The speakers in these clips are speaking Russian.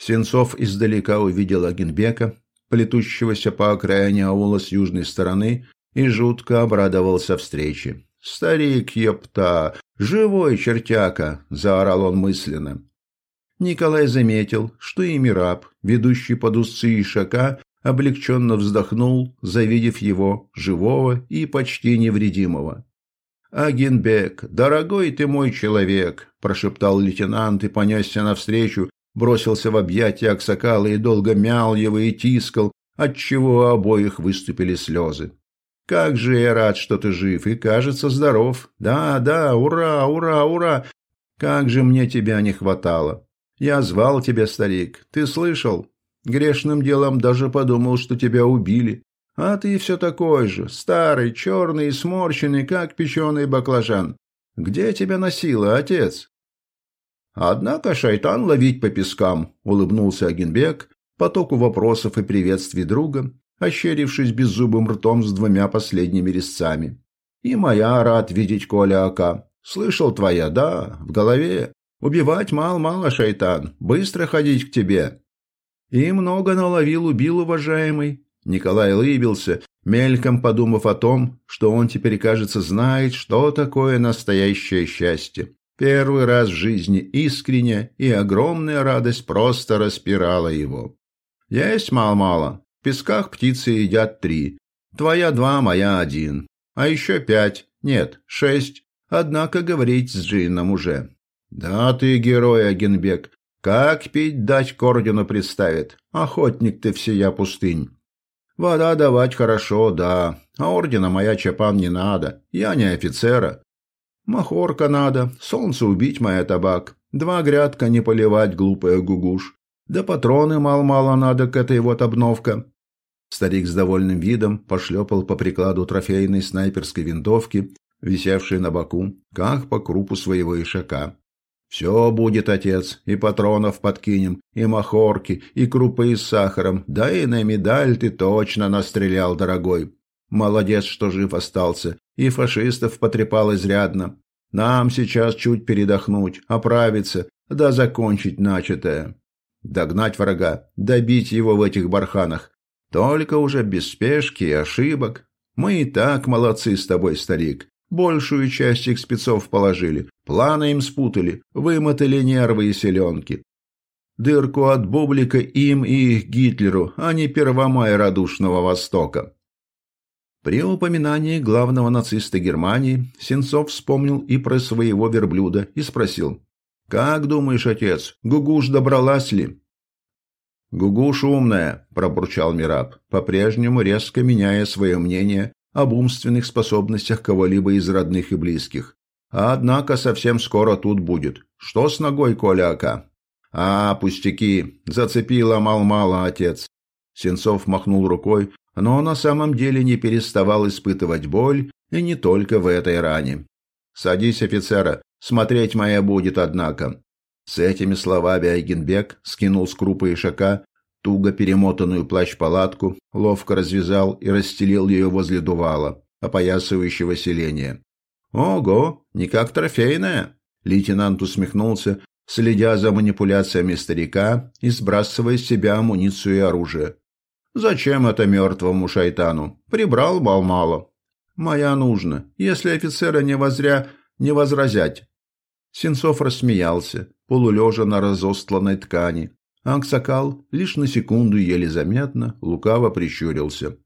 Сенцов издалека увидел Агенбека, плетущегося по окраине аула с южной стороны, и жутко обрадовался встрече. «Старик, епта! Живой чертяка!» – заорал он мысленно. Николай заметил, что и Мираб, ведущий под узцы Ишака, облегченно вздохнул, завидев его, живого и почти невредимого. «Агенбек, дорогой ты мой человек!» – прошептал лейтенант и понесся навстречу, бросился в объятия Аксакала и долго мял его и тискал, отчего у обоих выступили слезы. Как же я рад, что ты жив и, кажется, здоров. Да, да, ура, ура, ура. Как же мне тебя не хватало. Я звал тебя, старик. Ты слышал? Грешным делом даже подумал, что тебя убили. А ты все такой же, старый, черный и сморщенный, как печеный баклажан. Где тебя носило, отец? Однако шайтан ловить по пескам, улыбнулся Агенбек потоку вопросов и приветствий друга, ощерившись беззубым ртом с двумя последними резцами. «И моя рад видеть Коля Ака. Слышал твоя, да, в голове. Убивать мало-мало, шайтан, быстро ходить к тебе». «И много наловил, убил, уважаемый». Николай улыбился, мельком подумав о том, что он теперь, кажется, знает, что такое настоящее счастье. Первый раз в жизни искренне и огромная радость просто распирала его. «Есть мало-мало. В песках птицы едят три. Твоя два, моя один. А еще пять. Нет, шесть. Однако говорить с Джином уже. Да ты герой, Агенбек. Как пить дать к ордену представит. Охотник ты всея пустынь. Вода давать хорошо, да. А ордена моя чапан не надо. Я не офицера. Махорка надо. Солнце убить моя табак. Два грядка не поливать, глупая гугуш. Да патроны мало-мало надо к этой вот обновка. Старик с довольным видом пошлепал по прикладу трофейной снайперской винтовки, висевшей на боку, как по крупу своего ишака. «Все будет, отец, и патронов подкинем, и махорки, и крупы с сахаром, да и на медаль ты точно настрелял, дорогой. Молодец, что жив остался, и фашистов потрепал изрядно. Нам сейчас чуть передохнуть, оправиться, да закончить начатое». Догнать врага, добить его в этих барханах. Только уже без спешки и ошибок. Мы и так молодцы с тобой, старик. Большую часть их спецов положили, планы им спутали, вымотали нервы и селенки. Дырку от бублика им и их Гитлеру, а не первомай радушного Востока. При упоминании главного нациста Германии Сенцов вспомнил и про своего верблюда и спросил, «Как думаешь, отец, Гугуш добралась ли?» «Гугуш умная», – пробурчал Мираб, по-прежнему резко меняя свое мнение об умственных способностях кого-либо из родных и близких. А однако совсем скоро тут будет. Что с ногой, Коля Ака? А, пустяки, зацепила мал-мало отец. Сенцов махнул рукой, но на самом деле не переставал испытывать боль, и не только в этой ране. «Садись, офицера, смотреть моя будет, однако». С этими словами Айгенбек скинул с крупы ишака туго перемотанную плащ-палатку, ловко развязал и расстелил ее возле дувала, опоясывающего селение. «Ого, не как трофейная!» Лейтенант усмехнулся, следя за манипуляциями старика и сбрасывая с себя амуницию и оружие. «Зачем это мертвому шайтану? Прибрал мало. Моя нужно, если офицера не возря, не возразять. Сенцов рассмеялся, полулежа на разостланной ткани. Аксакал лишь на секунду еле заметно, лукаво прищурился.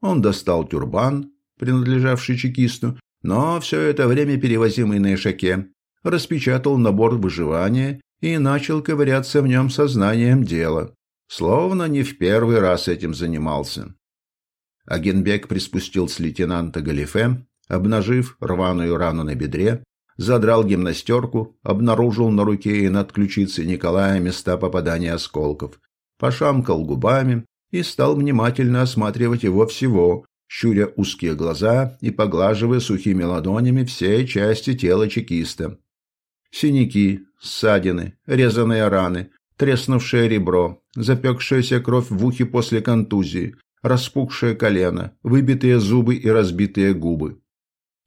Он достал тюрбан, принадлежавший чекисту, но все это время перевозимый на ишаке, распечатал набор выживания и начал ковыряться в нем сознанием дела, словно не в первый раз этим занимался. Агенбек приспустил с лейтенанта галифе, обнажив рваную рану на бедре, задрал гимнастерку, обнаружил на руке и над ключицей Николая места попадания осколков, пошамкал губами и стал внимательно осматривать его всего, щуря узкие глаза и поглаживая сухими ладонями все части тела чекиста. Синяки, ссадины, резаные раны, треснувшее ребро, запекшаяся кровь в ухе после контузии, распухшее колено, выбитые зубы и разбитые губы.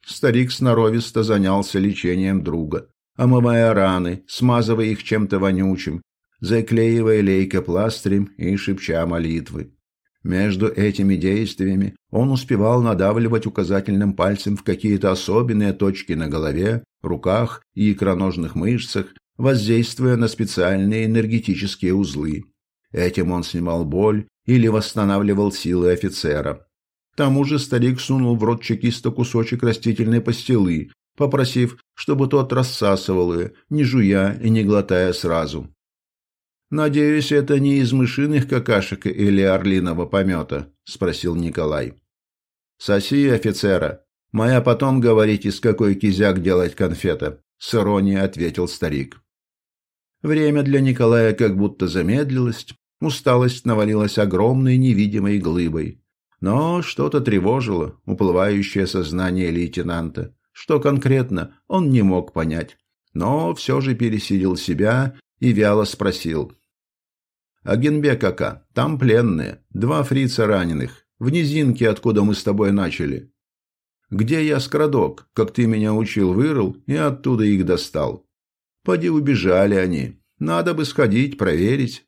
Старик сноровисто занялся лечением друга, омывая раны, смазывая их чем-то вонючим, заклеивая лейкопластырем и шепча молитвы. Между этими действиями он успевал надавливать указательным пальцем в какие-то особенные точки на голове, руках и икроножных мышцах, воздействуя на специальные энергетические узлы. Этим он снимал боль или восстанавливал силы офицера. К тому же старик сунул в рот чекиста кусочек растительной пастилы, попросив, чтобы тот рассасывал ее, не жуя и не глотая сразу. «Надеюсь, это не из мышиных какашек или орлиного помета?» – спросил Николай. «Соси офицера. Моя потом говорить, из какой кизяк делать конфета», – с иронией ответил старик. Время для Николая как будто замедлилось, усталость навалилась огромной невидимой глыбой. Но что-то тревожило уплывающее сознание лейтенанта. Что конкретно, он не мог понять. Но все же пересилил себя и вяло спросил. Агенбек Ака, там пленные, два фрица раненых, в низинке, откуда мы с тобой начали. Где я скрадок, как ты меня учил, вырыл и оттуда их достал. Поди убежали они, надо бы сходить, проверить.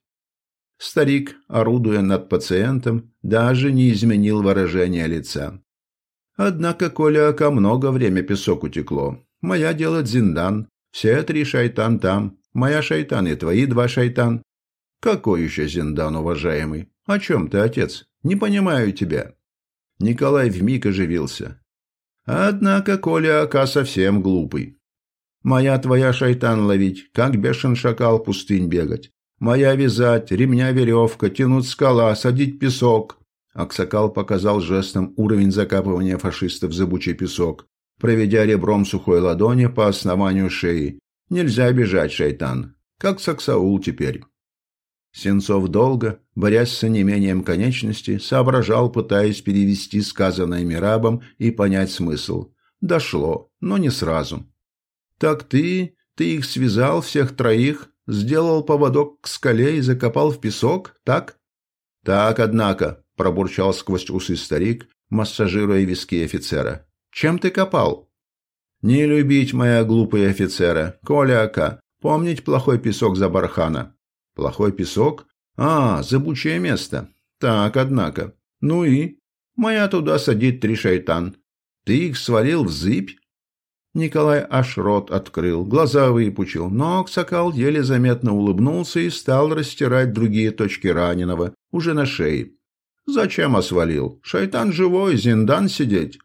Старик, орудуя над пациентом, даже не изменил выражение лица. Однако, Коля Ака много время песок утекло. Моя дело Зиндан, все три шайтан там, моя шайтан и твои два шайтан. «Какой еще Зиндан, уважаемый? О чем ты, отец? Не понимаю тебя». Николай вмиг оживился. «Однако Коля Ака совсем глупый. Моя твоя шайтан ловить, как бешен шакал пустынь бегать. Моя вязать, ремня веревка, тянуть скала, садить песок». Аксакал показал жестом уровень закапывания фашистов в зыбучий песок, проведя ребром сухой ладони по основанию шеи. «Нельзя бежать, шайтан. Как Саксаул теперь». Сенцов долго, борясь с онемением конечности, соображал, пытаясь перевести сказанное Мирабом и понять смысл. Дошло, но не сразу. «Так ты, ты их связал, всех троих, сделал поводок к скале и закопал в песок, так?» «Так, однако», – пробурчал сквозь усы старик, массажируя виски офицера. «Чем ты копал?» «Не любить, моя глупая офицера, Коля Ака, помнить плохой песок за бархана». Плохой песок? А, зыбучее место. Так, однако. Ну и? Моя туда садит три шайтан. Ты их свалил в зыбь? Николай аж рот открыл, глаза выпучил, но Аксакал еле заметно улыбнулся и стал растирать другие точки раненого, уже на шее. «Зачем освалил? Шайтан живой, зиндан сидеть».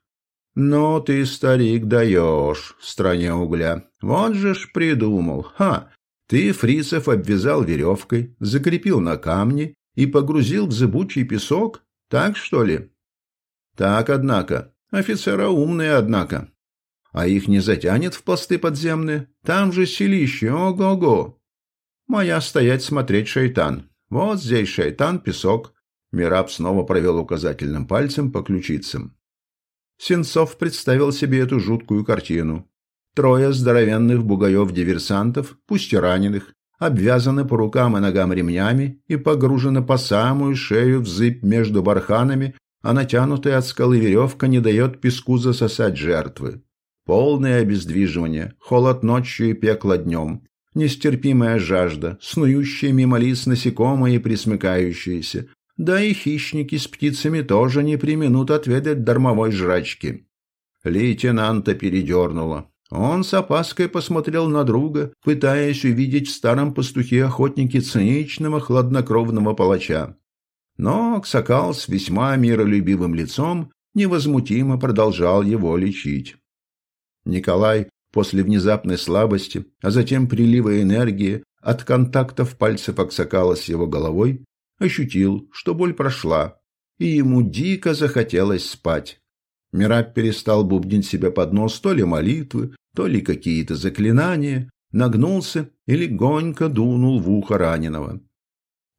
«Но ты, старик, даешь стране угля. Вот же ж придумал. Ха! Ты фрицев обвязал веревкой, закрепил на камне и погрузил в зыбучий песок? Так, что ли? Так, однако. Офицера умные, однако. А их не затянет в пласты подземные? Там же селище, ого-го. Моя стоять смотреть шайтан. Вот здесь шайтан, песок. Мираб снова провел указательным пальцем по ключицам. Сенцов представил себе эту жуткую картину. Трое здоровенных бугаев-диверсантов, пусть и раненых, обвязаны по рукам и ногам ремнями и погружены по самую шею в зыбь между барханами, а натянутая от скалы веревка не дает песку засосать жертвы. Полное обездвиживание, холод ночью и пекло днем, нестерпимая жажда, снующие мимо лиц насекомые и присмыкающиеся, да и хищники с птицами тоже не применут отведать дармовой жрачки. Лейтенанта передернуло. Он с опаской посмотрел на друга, пытаясь увидеть в старом пастухе-охотнике циничного, хладнокровного палача. Но Аксакал с весьма миролюбивым лицом невозмутимо продолжал его лечить. Николай после внезапной слабости, а затем прилива энергии от контактов пальцев Аксакала с его головой, ощутил, что боль прошла, и ему дико захотелось спать. Мираб перестал бубнить себе под нос то ли молитвы, то ли какие-то заклинания, нагнулся и легонько дунул в ухо раненого.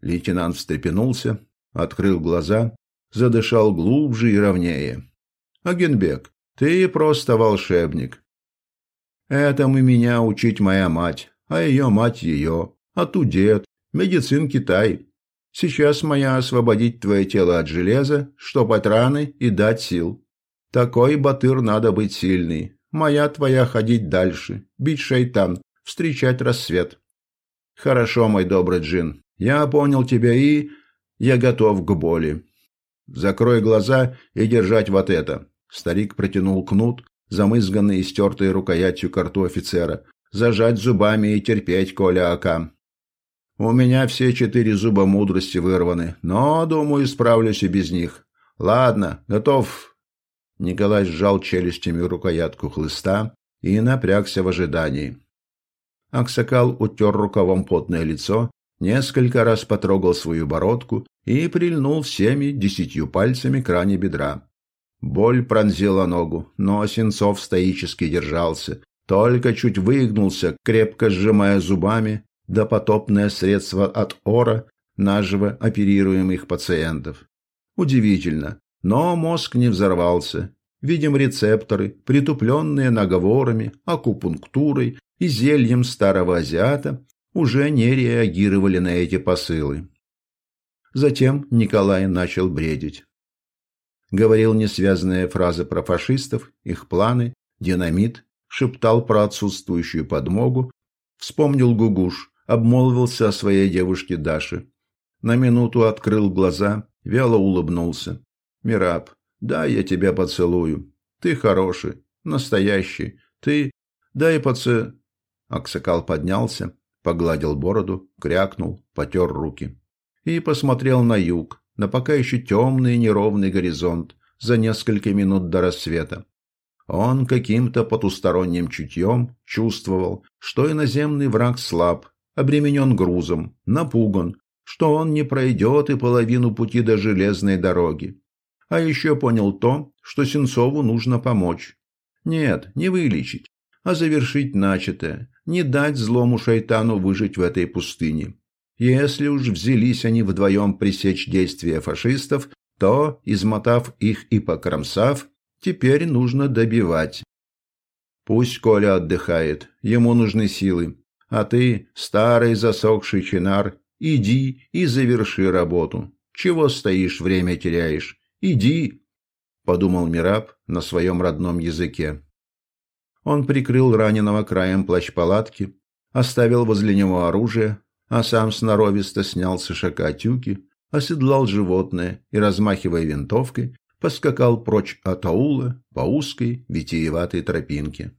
Лейтенант встрепенулся, открыл глаза, задышал глубже и ровнее. «Агенбек, ты просто волшебник. Этому меня учить моя мать, а ее мать ее, а ту дед, медицин Китай. Сейчас моя освободить твое тело от железа, штопать раны и дать сил. Такой батыр надо быть сильный, Моя твоя ходить дальше, бить шайтан, встречать рассвет. Хорошо, мой добрый Джин. Я понял тебя и... Я готов к боли. Закрой глаза и держать вот это. Старик протянул кнут, замызганный и стертый рукоятью карту офицера. Зажать зубами и терпеть, Коля Ака. У меня все четыре зуба мудрости вырваны, но, думаю, справлюсь и без них. Ладно, готов. Николай сжал челюстями рукоятку хлыста и напрягся в ожидании. Аксакал утер рукавом потное лицо, несколько раз потрогал свою бородку и прильнул всеми десятью пальцами к ране бедра. Боль пронзила ногу, но Сенцов стоически держался, только чуть выгнулся, крепко сжимая зубами допотопное средство от ора наживо оперируемых пациентов. Удивительно, но мозг не взорвался. Видим рецепторы, притупленные наговорами, акупунктурой и зельем старого азиата, уже не реагировали на эти посылы. Затем Николай начал бредить. Говорил несвязанные фразы про фашистов, их планы, динамит, шептал про отсутствующую подмогу, вспомнил Гугуш, обмолвился о своей девушке Даше. На минуту открыл глаза, вяло улыбнулся. «Мираб, да, я тебя поцелую. Ты хороший, настоящий. Ты... Дай поце...» Аксакал поднялся, погладил бороду, крякнул, потер руки. И посмотрел на юг, на пока еще темный неровный горизонт, за несколько минут до рассвета. Он каким-то потусторонним чутьем чувствовал, что иноземный враг слаб, обременен грузом, напуган, что он не пройдет и половину пути до железной дороги. А еще понял то, что Сенцову нужно помочь. Нет, не вылечить, а завершить начатое, не дать злому шайтану выжить в этой пустыне. Если уж взялись они вдвоем пресечь действия фашистов, то, измотав их и покромсав, теперь нужно добивать. Пусть Коля отдыхает, ему нужны силы, а ты, старый засохший чинар, иди и заверши работу. Чего стоишь, время теряешь? Иди, подумал Мираб на своем родном языке. Он прикрыл раненого краем плащ-палатки, оставил возле него оружие, а сам сноровисто снял с ишака тюки, оседлал животное и, размахивая винтовкой, поскакал прочь от аула по узкой витиеватой тропинке.